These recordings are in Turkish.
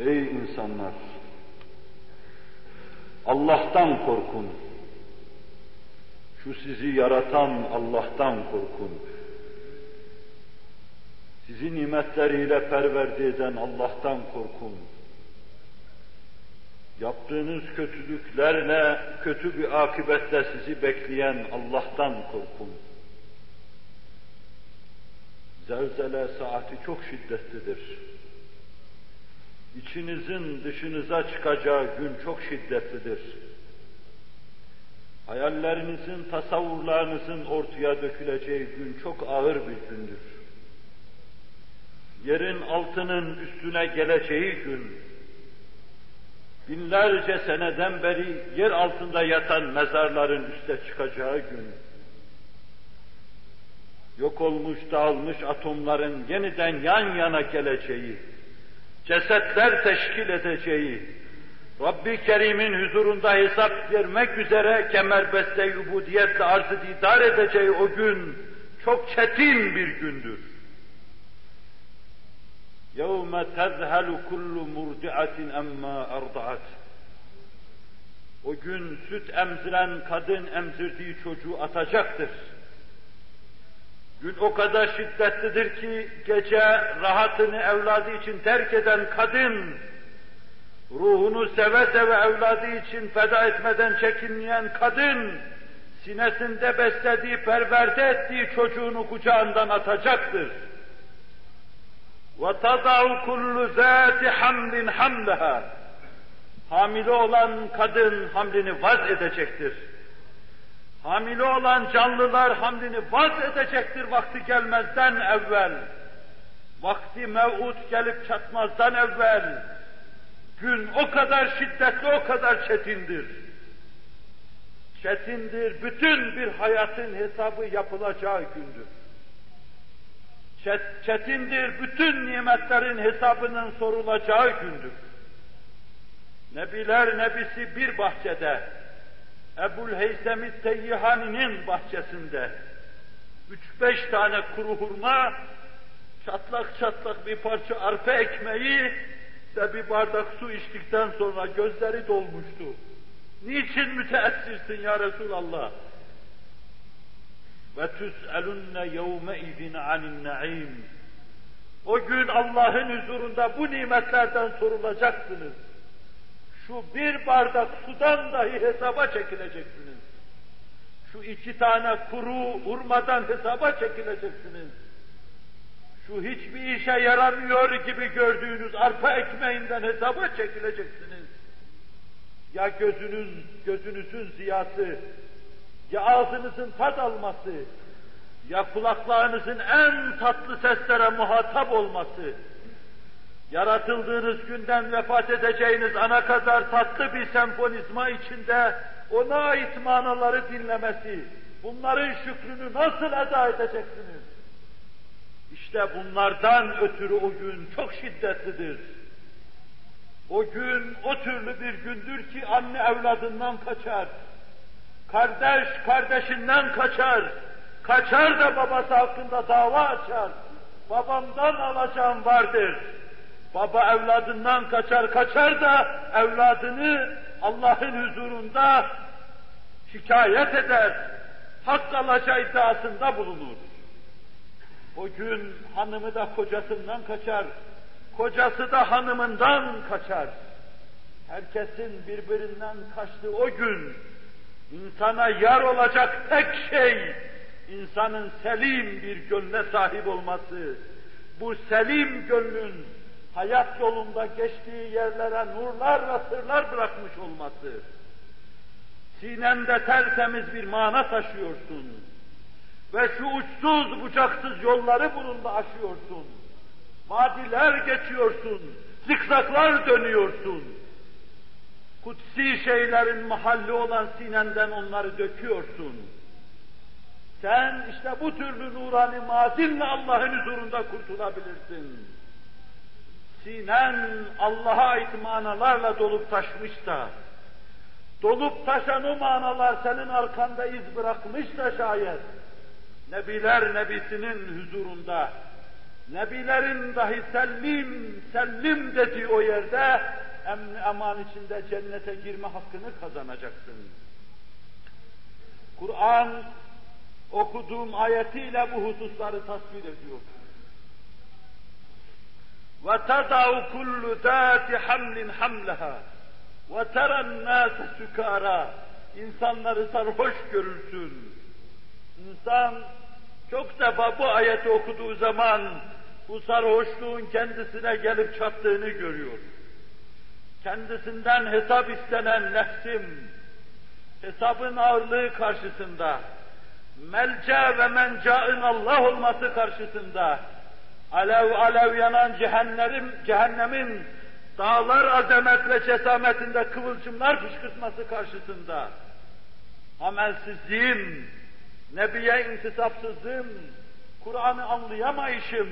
Ey insanlar! Allah'tan korkun. Şu sizi yaratan Allah'tan korkun. Sizi nimetleriyle perverdi eden Allah'tan korkun. Yaptığınız kötülüklerle, kötü bir akibetle sizi bekleyen Allah'tan korkun. Zelzele saati çok şiddetlidir. İçinizin dışınıza çıkacağı gün çok şiddetlidir. Hayallerinizin, tasavvurlarınızın ortaya döküleceği gün çok ağır bir gündür. Yerin altının üstüne geleceği gün, binlerce seneden beri yer altında yatan mezarların üste çıkacağı gün, yok olmuş, dağılmış atomların yeniden yan yana geleceği, cesetler teşkil edeceği, Rabbi Kerim'in huzurunda hesap vermek üzere kemerbeste ubudiyetle arz-ı didar edeceği o gün çok çetin bir gündür. يَوْمَ تَذْهَلُ كُلُّ مُرْدِعَةٍ اَمَّا اَرْضَعَتْ O gün süt emziren kadın emzirdiği çocuğu atacaktır. Gün o kadar şiddetlidir ki gece rahatını evladı için terk eden kadın, ruhunu seve seve evladı için feda etmeden çekinmeyen kadın, sinesinde beslediği, perverte ettiği çocuğunu kucağından atacaktır. وَتَضَعُ كُلُّ ذَاتِ حَمْلٍ حَمْلَهَا Hamile olan kadın hamlini vaz edecektir. Hamile olan canlılar hamlini vaz edecektir vakti gelmezden evvel. Vakti mev'ud gelip çatmazdan evvel. Gün o kadar şiddetli, o kadar çetindir. Çetindir, bütün bir hayatın hesabı yapılacağı gündür. Çetindir, bütün nimetlerin hesabının sorulacağı gündür. Nebiler nebisi bir bahçede, Ebul Heysem-i Teyyihani'nin bahçesinde üç beş tane kuru hurma, çatlak çatlak bir parça arpa ekmeği ve bir bardak su içtikten sonra gözleri dolmuştu. Niçin müteessirsin ya Resulallah? Ve tüs'elunne yevme izin anin naim. O gün Allah'ın huzurunda bu nimetlerden sorulacaksınız şu bir bardak sudan dahi hesaba çekileceksiniz. Şu iki tane kuru hurmadan hesaba çekileceksiniz. Şu hiçbir işe yaramıyor gibi gördüğünüz arpa ekmeğinden hesaba çekileceksiniz. Ya gözünüz, gözünüzün ziyası, ya ağzınızın tat alması, ya kulaklarınızın en tatlı seslere muhatap olması, yaratıldığınız günden vefat edeceğiniz ana kadar tatlı bir senfonizma içinde ona ait manaları dinlemesi, bunların şükrünü nasıl eda edeceksiniz? İşte bunlardan ötürü o gün çok şiddetlidir. O gün o türlü bir gündür ki anne evladından kaçar. Kardeş kardeşinden kaçar. Kaçar da babası hakkında dava açar. Babamdan alacağım vardır Baba evladından kaçar, kaçar da evladını Allah'ın huzurunda şikayet eder, hak alacağı iddiasında bulunur. O gün hanımı da kocasından kaçar, kocası da hanımından kaçar. Herkesin birbirinden kaçtığı o gün, insana yar olacak tek şey, insanın selim bir gönle sahip olması. Bu selim gönlün hayat yolunda geçtiği yerlere nurlar ve sırlar bırakmış olması, sinende tertemiz bir mana taşıyorsun ve şu uçsuz bucaksız yolları bununla aşıyorsun. Vadiler geçiyorsun, zikzaklar dönüyorsun. Kutsi şeylerin mahalli olan sinenden onları döküyorsun. Sen işte bu türlü nurani mazinle Allah'ın huzurunda kurtulabilirsin sinen Allah'a ait manalarla dolup taşmış da, dolup taşan o manalar senin arkanda iz bırakmış da şayet, Nebiler Nebisi'nin huzurunda, Nebilerin dahi sellim, sellim dediği o yerde emni eman içinde cennete girme hakkını kazanacaksın. Kur'an okuduğum ayetiyle bu hususları tasvir ediyor. وَتَضَعُ كُلُّ ذَاتِ حَمْلٍ حَمْلَهَا وَتَرَى النَّاسَ سُكَارًا İnsanları sarhoş görürsün. İnsan çok defa bu ayeti okuduğu zaman bu sarhoşluğun kendisine gelip çattığını görüyor. Kendisinden hesap istenen nefsim, hesabın ağırlığı karşısında, melce ve mencaın Allah olması karşısında, alev alev yanan cehennemin, cehennemin dağlar azamet cesametinde kıvılcımlar fışkırtması karşısında, amelsizliğim, Nebiye intisapsızlığım, Kur'an'ı anlayamayışım,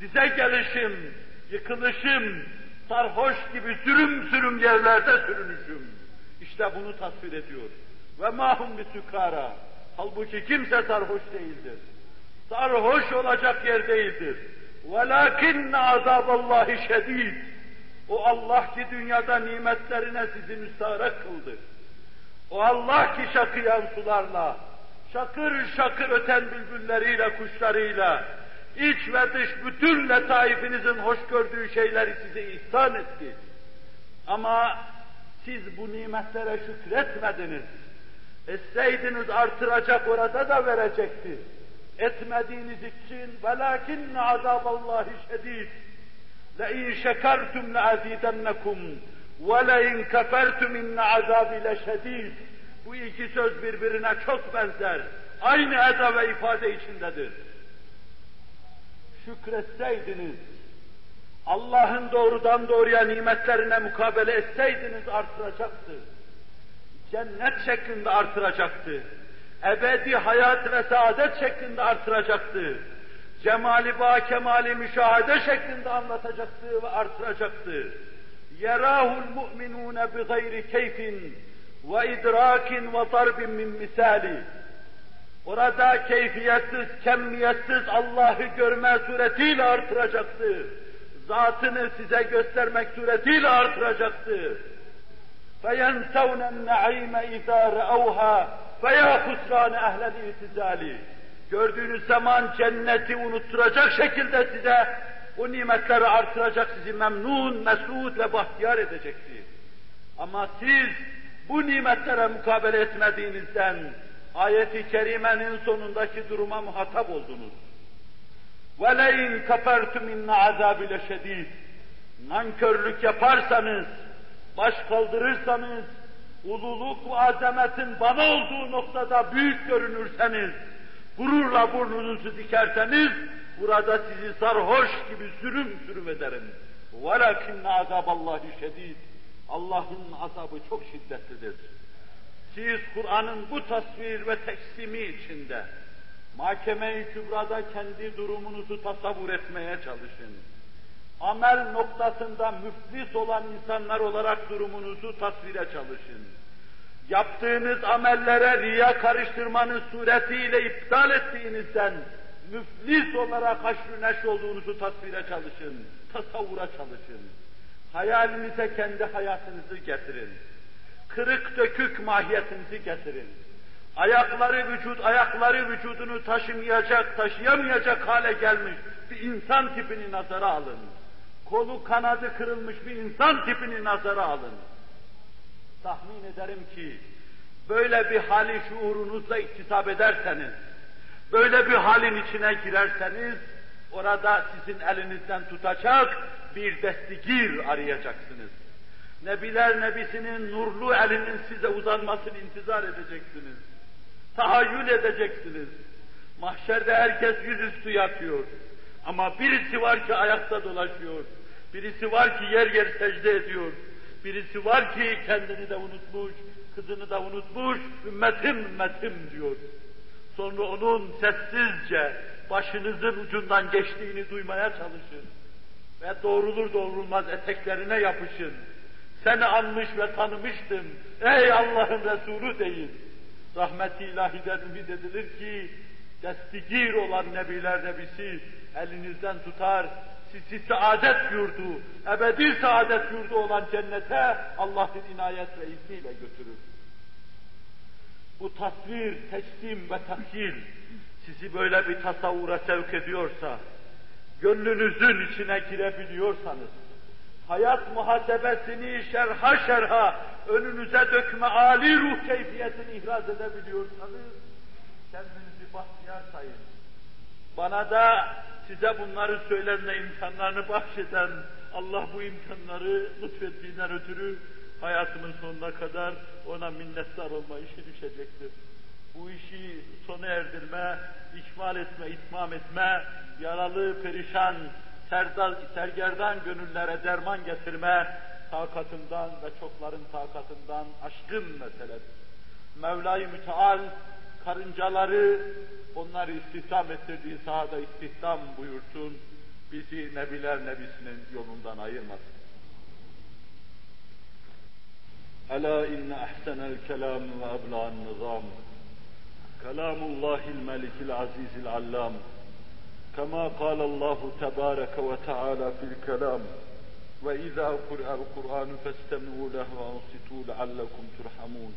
dize gelişim, yıkılışım, sarhoş gibi sürüm sürüm yerlerde sürünüşüm. İşte bunu tasvir ediyor. Ve mahum bir sükara. Halbuki kimse sarhoş değildir Sarhoş olacak yer değildir. وَلَاكِنَّ عَذَابَ اللّٰهِ şedid. O Allah ki dünyada nimetlerine sizi müstarak kıldı. O Allah ki şakıyan sularla, şakır şakır öten bülbülleriyle, kuşlarıyla, iç ve dış bütün letaifinizin hoş gördüğü şeyleri size ihsan etti. Ama siz bu nimetlere şükretmediniz. Etseydiniz artıracak orada da verecekti. Etmediğiniz için velakin azaballahi şedid. لَاِنْ شَكَرْتُمْ لَاَزِيدَنَّكُمْ وَلَاِنْ كَفَرْتُمْ اِنَّ عَذَابِ لَشَد۪يدٍ Bu iki söz birbirine çok benzer. Aynı eda ve ifade içindedir. Şükretseydiniz, Allah'ın doğrudan doğruya nimetlerine mukabele etseydiniz artıracaktı. Cennet şeklinde artıracaktı. Ebedi hayat ve saadet şeklinde artıracaktı. Cemali ba kemali müşahede şeklinde anlatacaktı ve artıracaktı. Yerahul mu'minune bi gayri keyfin ve idrakin ve darbin min misali. Orada keyfiyetsiz, kemmiyetsiz Allah'ı görme suretiyle artıracaktı zatını size göstermek suretiyle artıracaktı. فَيَنْسَوْنَ النَّعِيمَ اِذَا رَأَوْهَا فَيَا خُسْرَانَ اَهْلَ الْاِتِزَالِ Gördüğünüz zaman cenneti unutturacak şekilde size o nimetleri artıracak, sizi memnun, mesut ve bahtiyar edecekti. Ama siz bu nimetlere mukabele etmediğinizden ayeti kerimenin sonundaki duruma muhatap oldunuz. وَلَاِنْ كَفَرْتُمْ اِنَّ عَذَابِ لَشَد۪يدٍ Nankörlük yaparsanız, baş kaldırırsanız, ululuk ve azametin bana olduğu noktada büyük görünürseniz, gururla burnunuzu dikerseniz, burada sizi sarhoş gibi sürüm sürüm ederim. وَلَكِنَّ عَذَابَ اللّٰهِ شَد۪يدٍ Allah'ın azabı çok şiddetlidir. Siz Kur'an'ın bu tasvir ve teksimi içinde, Mahkeme-i Kübra'da kendi durumunuzu tasavvur etmeye çalışın. Amel noktasında müflis olan insanlar olarak durumunuzu tasvire çalışın. Yaptığınız amellere riya karıştırmanın suretiyle iptal ettiğinizden müflis olarak haşr neş olduğunuzu tasvire çalışın, tasavvura çalışın. Hayalinize kendi hayatınızı getirin. Kırık dökük mahiyetinizi getirin ayakları vücut, ayakları vücudunu taşımayacak, taşıyamayacak hale gelmiş bir insan tipini nazara alın. Kolu kanadı kırılmış bir insan tipini nazara alın. Tahmin ederim ki böyle bir hali şuurunuzla iktisap ederseniz, böyle bir halin içine girerseniz, orada sizin elinizden tutacak bir destigir arayacaksınız. Nebiler Nebisi'nin nurlu elinin size uzanmasını intizar edeceksiniz tahayyül edeceksiniz. Mahşerde herkes yüzüstü yatıyor. Ama birisi var ki ayakta dolaşıyor. Birisi var ki yer yer secde ediyor. Birisi var ki kendini de unutmuş, kızını da unutmuş, ümmetim ümmetim diyor. Sonra onun sessizce başınızın ucundan geçtiğini duymaya çalışın. Ve doğrulur doğrulmaz eteklerine yapışın. Seni anmış ve tanımıştım. Ey Allah'ın Resulü deyin rahmet-i ilahiden ümit edilir ki destigir olan nebiler nebisi elinizden tutar, sizi saadet yurdu, ebedi saadet yurdu olan cennete Allah'ın inayet ve izniyle götürür. Bu tasvir, teslim ve takyil sizi böyle bir tasavvura sevk ediyorsa, gönlünüzün içine girebiliyorsanız, hayat muhasebesini şerha şerha önünüze dökme âli ruh keyfiyetini ihraz edebiliyorsanız, kendinizi bahtiyar sayın. Bana da size bunları söylenme imkanlarını bahşeden Allah bu imkanları lütfettiğinden ötürü hayatımın sonuna kadar ona minnettar olma işi düşecektir. Bu işi sona erdirme, ikmal etme, itmam etme, yaralı, perişan, serdal, sergerdan gönüllere derman getirme, takatından ve çokların takatından aşkın meseledir. Mevla-i Müteal karıncaları onları istihdam ettirdiği sahada istihdam buyursun, bizi Nebiler Nebisi'nin yolundan ayırmasın. Ela inne ahsenel kelam ve ebla'an nizam. Kelamullahil melikil azizil allam. كما قال الله تبارك وتعالى في الكلام وإذا قرأ القرآن فاستمعوا له وأنصتوا لعلكم ترحمون